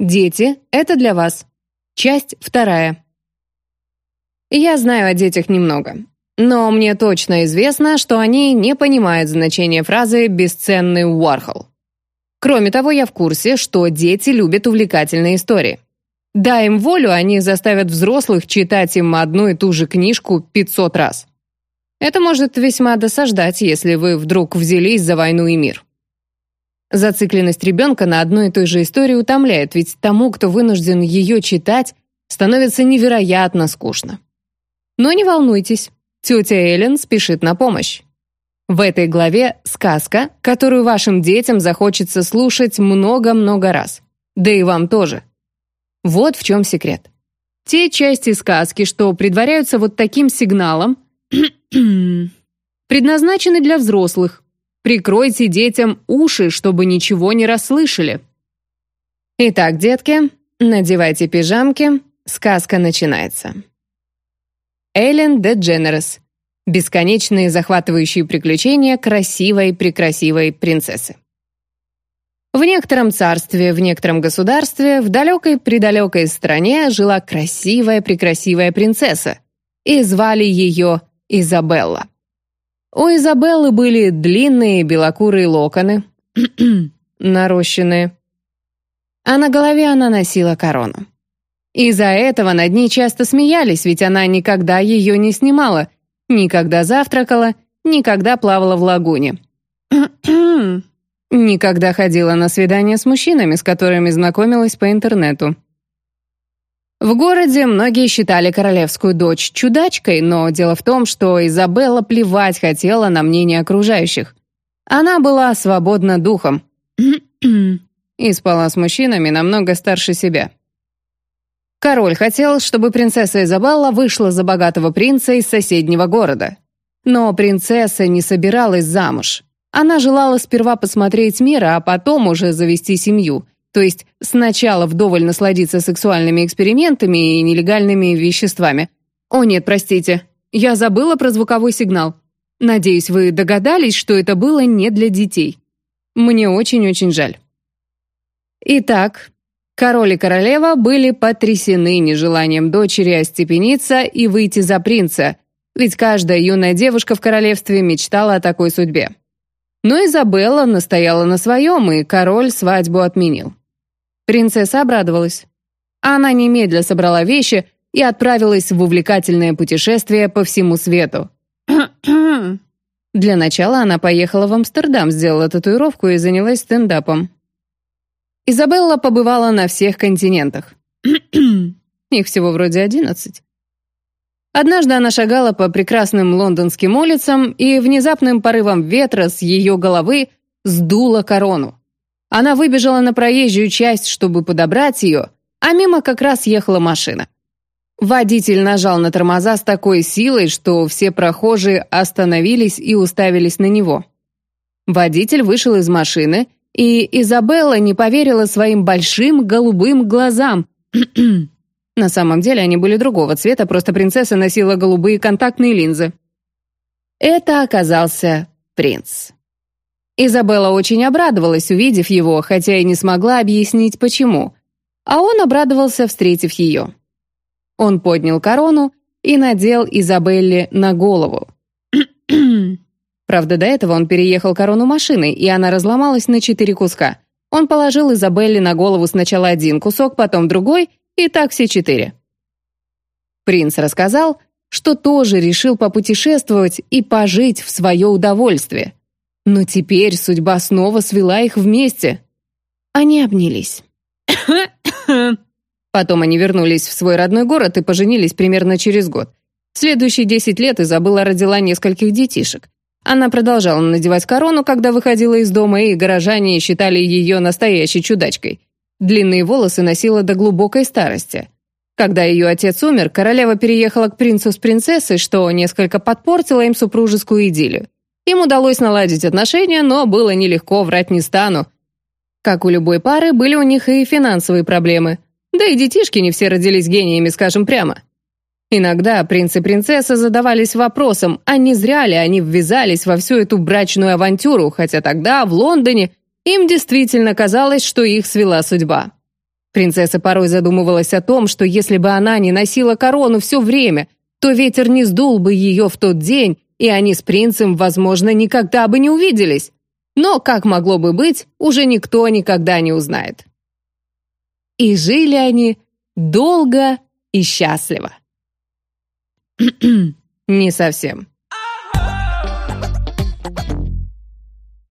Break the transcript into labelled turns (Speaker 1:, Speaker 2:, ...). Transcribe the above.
Speaker 1: Дети — это для вас. Часть вторая. Я знаю о детях немного, но мне точно известно, что они не понимают значения фразы «бесценный Уорхол». Кроме того, я в курсе, что дети любят увлекательные истории. Дай им волю, они заставят взрослых читать им одну и ту же книжку 500 раз. Это может весьма досаждать, если вы вдруг взялись за войну и мир. Зацикленность ребенка на одной и той же истории утомляет, ведь тому, кто вынужден ее читать, становится невероятно скучно. Но не волнуйтесь, тетя Эллен спешит на помощь. В этой главе сказка, которую вашим детям захочется слушать много-много раз. Да и вам тоже. Вот в чем секрет. Те части сказки, что предваряются вот таким сигналом, предназначены для взрослых, Прикройте детям уши, чтобы ничего не расслышали. Итак, детки, надевайте пижамки, сказка начинается. Эллен Дедженерес. Бесконечные захватывающие приключения красивой-прекрасивой принцессы. В некотором царстве, в некотором государстве, в далекой-предалекой стране жила красивая-прекрасивая принцесса, и звали ее Изабелла. У Изабеллы были длинные белокурые локоны, нарощенные, а на голове она носила корону. Из-за этого над ней часто смеялись, ведь она никогда ее не снимала, никогда завтракала, никогда плавала в лагуне. Никогда ходила на свидания с мужчинами, с которыми знакомилась по интернету. В городе многие считали королевскую дочь чудачкой, но дело в том, что Изабелла плевать хотела на мнение окружающих. Она была свободна духом и спала с мужчинами намного старше себя. Король хотел, чтобы принцесса Изабелла вышла за богатого принца из соседнего города. Но принцесса не собиралась замуж. Она желала сперва посмотреть мир, а потом уже завести семью – то есть сначала вдоволь насладиться сексуальными экспериментами и нелегальными веществами. О нет, простите, я забыла про звуковой сигнал. Надеюсь, вы догадались, что это было не для детей. Мне очень-очень жаль. Итак, король и королева были потрясены нежеланием дочери остепениться и выйти за принца, ведь каждая юная девушка в королевстве мечтала о такой судьбе. Но Изабелла настояла на своем, и король свадьбу отменил. Принцесса обрадовалась. Она немедля собрала вещи и отправилась в увлекательное путешествие по всему свету. Для начала она поехала в Амстердам, сделала татуировку и занялась стендапом. Изабелла побывала на всех континентах. Их всего вроде одиннадцать. Однажды она шагала по прекрасным лондонским улицам, и внезапным порывом ветра с ее головы сдуло корону. Она выбежала на проезжую часть, чтобы подобрать ее, а мимо как раз ехала машина. Водитель нажал на тормоза с такой силой, что все прохожие остановились и уставились на него. Водитель вышел из машины, и Изабелла не поверила своим большим голубым глазам. на самом деле они были другого цвета, просто принцесса носила голубые контактные линзы. Это оказался принц. Изабелла очень обрадовалась, увидев его, хотя и не смогла объяснить, почему. А он обрадовался, встретив ее. Он поднял корону и надел Изабелле на голову. Правда, до этого он переехал корону машиной, и она разломалась на четыре куска. Он положил Изабелле на голову сначала один кусок, потом другой, и так все четыре. Принц рассказал, что тоже решил попутешествовать и пожить в свое удовольствие – но теперь судьба снова свела их вместе. Они обнялись. Потом они вернулись в свой родной город и поженились примерно через год. Следующие десять лет Изабелла родила нескольких детишек. Она продолжала надевать корону, когда выходила из дома, и горожане считали ее настоящей чудачкой. Длинные волосы носила до глубокой старости. Когда ее отец умер, королева переехала к принцу с принцессой, что несколько подпортило им супружескую идиллию. Им удалось наладить отношения, но было нелегко, врать не стану. Как у любой пары, были у них и финансовые проблемы. Да и детишки не все родились гениями, скажем прямо. Иногда принц и принцесса задавались вопросом, а не зря ли они ввязались во всю эту брачную авантюру, хотя тогда, в Лондоне, им действительно казалось, что их свела судьба. Принцесса порой задумывалась о том, что если бы она не носила корону все время, то ветер не сдул бы ее в тот день, и они с принцем, возможно, никогда бы не увиделись. Но, как могло бы быть, уже никто никогда не узнает. И жили они долго и счастливо. Не совсем.